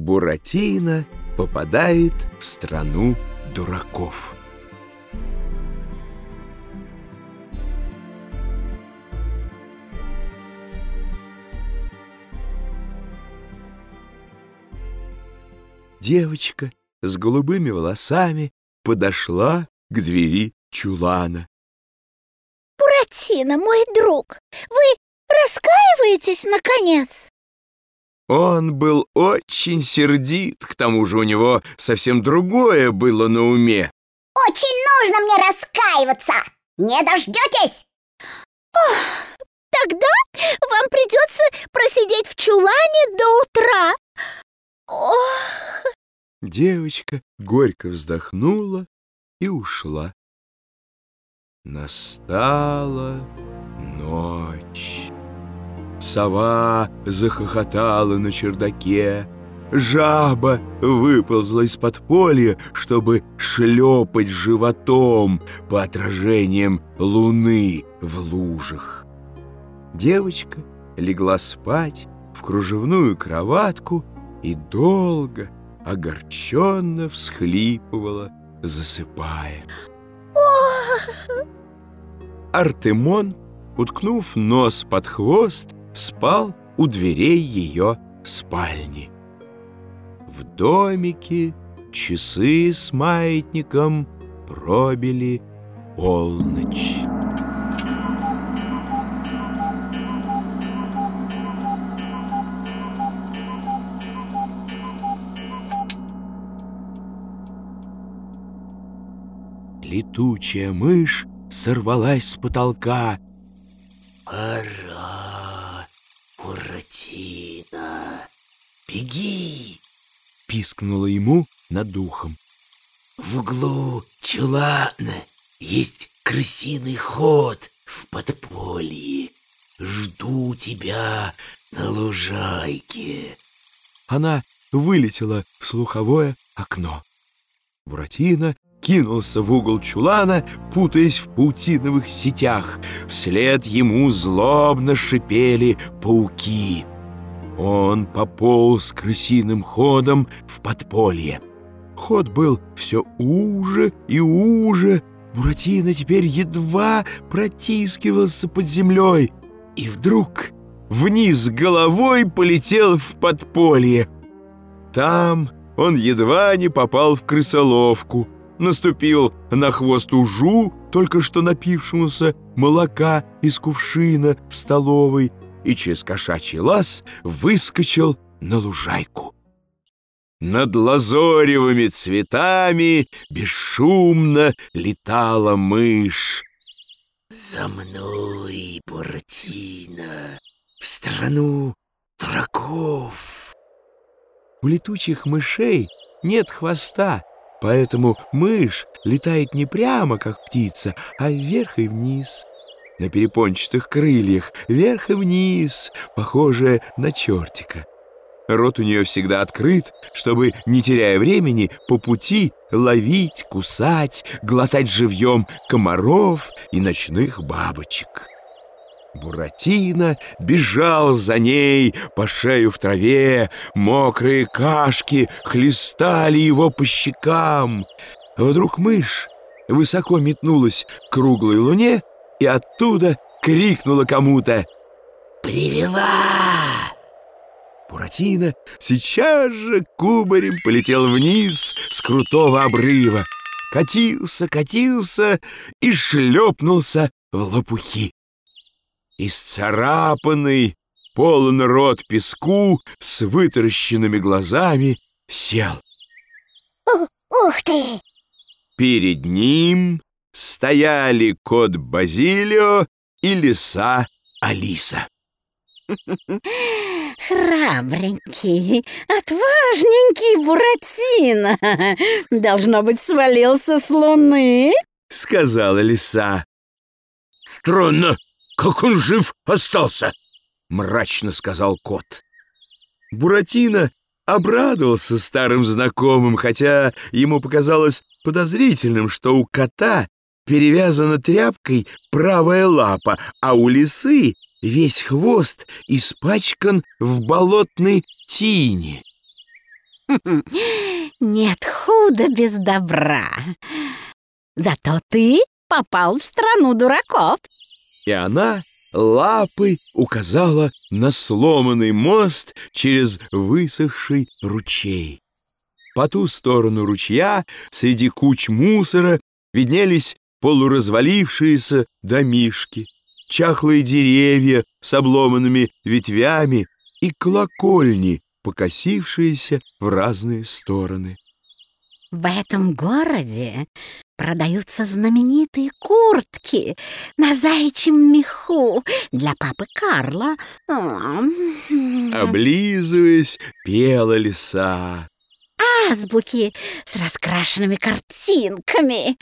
Буратино попадает в страну дураков. Девочка с голубыми волосами подошла к двери чулана. Буратино, мой друг, вы раскаиваетесь, наконец? Он был очень сердит, к тому же у него совсем другое было на уме. Очень нужно мне раскаиваться! Не дождетесь? Ох, тогда вам придется просидеть в чулане до утра. Ох. Девочка горько вздохнула и ушла. Настала ночь. Сова захохотала на чердаке. Жаба выползла из подполья, чтобы шлепать животом по отражениям луны в лужах. Девочка легла спать в кружевную кроватку и долго, огорченно всхлипывала, засыпая. Артемон, уткнув нос под хвост, спал у дверей ее спальни. В домике часы с маятником пробили полночь. Летучая мышь сорвалась с потолка. Буратино, беги!» — пискнула ему над духом. «В углу чулана есть крысиный ход в подполье. Жду тебя на лужайке». Она вылетела в слуховое окно. Буратино кинулся в угол чулана, путаясь в паутиновых сетях. Вслед ему злобно шипели пауки. Он пополз крысиным ходом в подполье. Ход был все уже и уже. Буратино теперь едва протискивался под землей. И вдруг вниз головой полетел в подполье. Там он едва не попал в крысоловку — наступил на хвост ужу, только что напившемуся молока из кувшина в столовой, и через кошачий лаз выскочил на лужайку. Над лазоревыми цветами бесшумно летала мышь. «За мной, Буратино, в страну дураков!» У летучих мышей нет хвоста, Поэтому мышь летает не прямо, как птица, а вверх и вниз. На перепончатых крыльях, вверх и вниз, похожая на чертика. Рот у нее всегда открыт, чтобы, не теряя времени, по пути ловить, кусать, глотать живьем комаров и ночных бабочек. Буратино бежал за ней по шею в траве, мокрые кашки хлестали его по щекам. Вдруг мышь высоко метнулась к круглой луне и оттуда крикнула кому-то «Привела!». Буратино сейчас же кубарем полетел вниз с крутого обрыва, катился, катился и шлепнулся в лопухи исцарапанный, полон рот песку, с вытаращенными глазами, сел. Ух ты! Перед ним стояли кот Базилио и лиса Алиса. Храбренький, отважненький Буратино. Должно быть, свалился с луны, — сказала лиса. Странно, как он жив остался? Мрачно сказал кот. Буратино обрадовался старым знакомым, хотя ему показалось подозрительным, что у кота перевязана тряпкой правая лапа, а у лисы весь хвост испачкан в болотной тине. Нет худа без добра. Зато ты попал в страну дураков. И она лапой указала на сломанный мост через высохший ручей. По ту сторону ручья, среди куч мусора, виднелись полуразвалившиеся домишки, чахлые деревья с обломанными ветвями и колокольни, покосившиеся в разные стороны. В этом городе продаются знаменитые куртки на заячьем меху для папы Карла. Облизываясь, пела лиса. Азбуки с раскрашенными картинками.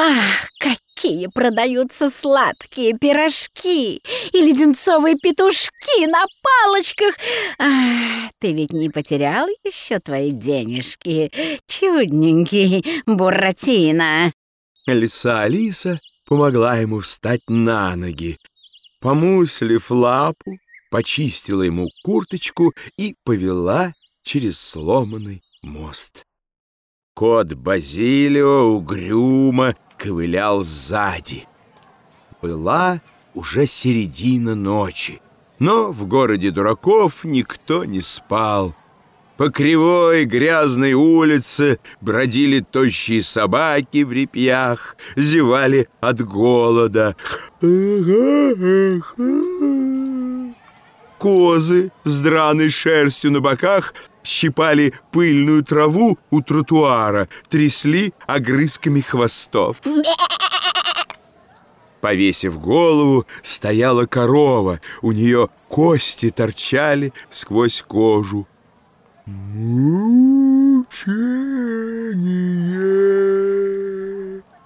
Ах, какие продаются сладкие пирожки и леденцовые петушки на палочках! А, ты ведь не потерял еще твои денежки, чудненький Буратино? Лиса Алиса помогла ему встать на ноги. Помуслив лапу, почистила ему курточку и повела через сломанный мост. Кот Базилио угрюмо ковылял сзади. Была уже середина ночи, но в городе дураков никто не спал. По кривой грязной улице бродили тощие собаки в репьях, зевали от голода. Козы с драной шерстью на боках щипали пыльную траву у тротуара, трясли огрызками хвостов. Повесив голову, стояла корова, у нее кости торчали сквозь кожу. «Мучение!»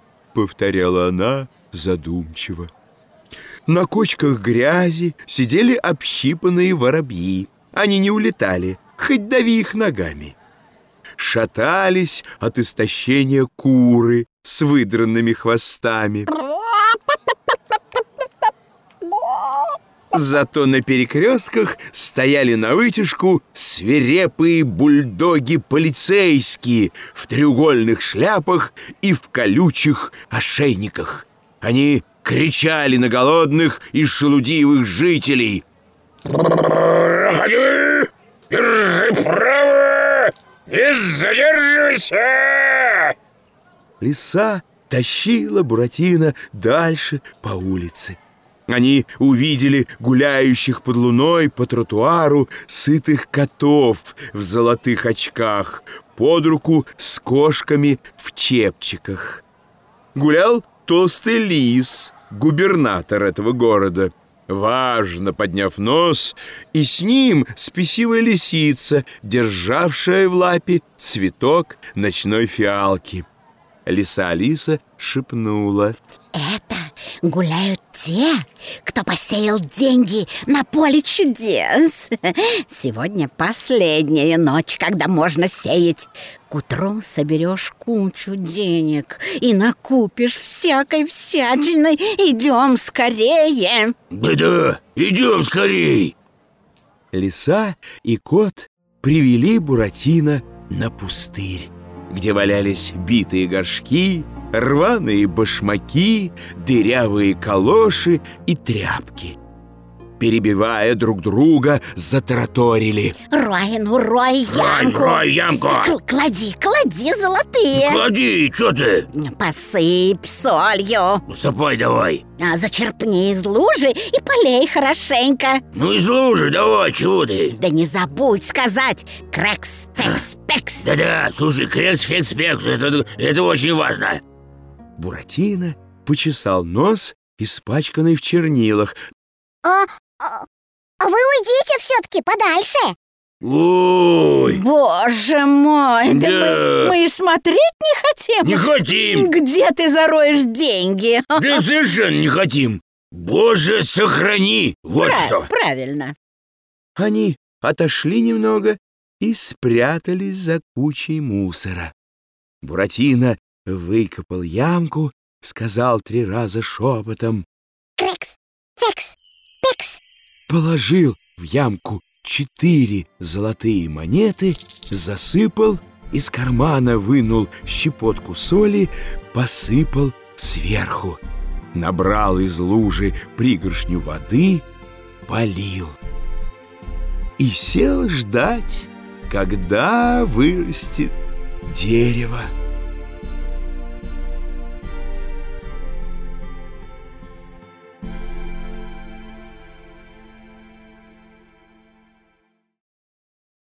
— повторяла она задумчиво. На кочках грязи сидели общипанные воробьи. Они не улетали, хоть дави их ногами. Шатались от истощения куры с выдранными хвостами. Зато на перекрестках стояли на вытяжку свирепые бульдоги-полицейские в треугольных шляпах и в колючих ошейниках. Они кричали на голодных и шелудивых жителей. «Проходи! Держи право! Не задерживайся!» Лиса тащила Буратино дальше по улице. Они увидели гуляющих под луной по тротуару сытых котов в золотых очках, под руку с кошками в чепчиках. Гулял толстый лис, губернатор этого города, важно подняв нос, и с ним спесивая лисица, державшая в лапе цветок ночной фиалки. Лиса Алиса шепнула. Это гуляют те, кто посеял деньги на поле чудес. Сегодня последняя ночь, когда можно сеять. К утру соберешь кучу денег и накупишь всякой всячины. Идем скорее. Да-да, идем скорей. Лиса и кот привели Буратино на пустырь, где валялись битые горшки, рваные башмаки, дырявые калоши и тряпки. Перебивая друг друга, затараторили. Рой, ну рой Рой, ямку. рой ямку. Кл- Клади, клади золотые. Клади, что ты? Посыпь солью. Сапай давай. А зачерпни из лужи и полей хорошенько. Ну из лужи давай, чего ты? Да не забудь сказать крекс, пекс, пекс. Да-да, слушай, крекс, фекс, пекс, это, это очень важно. Буратино почесал нос, испачканный в чернилах. А, а, а вы уйдите все-таки подальше. Ой, Боже мой, да, Да. Мы, мы и смотреть не хотим. не хотим. Где ты зароешь деньги? Да совершенно не хотим. Боже, сохрани. Вот Пра- что. Правильно. Они отошли немного и спрятались за кучей мусора. Буратино выкопал ямку, сказал три раза шепотом, Крекс, фекс, пекс. положил в ямку четыре золотые монеты, засыпал, из кармана вынул щепотку соли, посыпал сверху. Набрал из лужи пригоршню воды, полил. И сел ждать, когда вырастет дерево.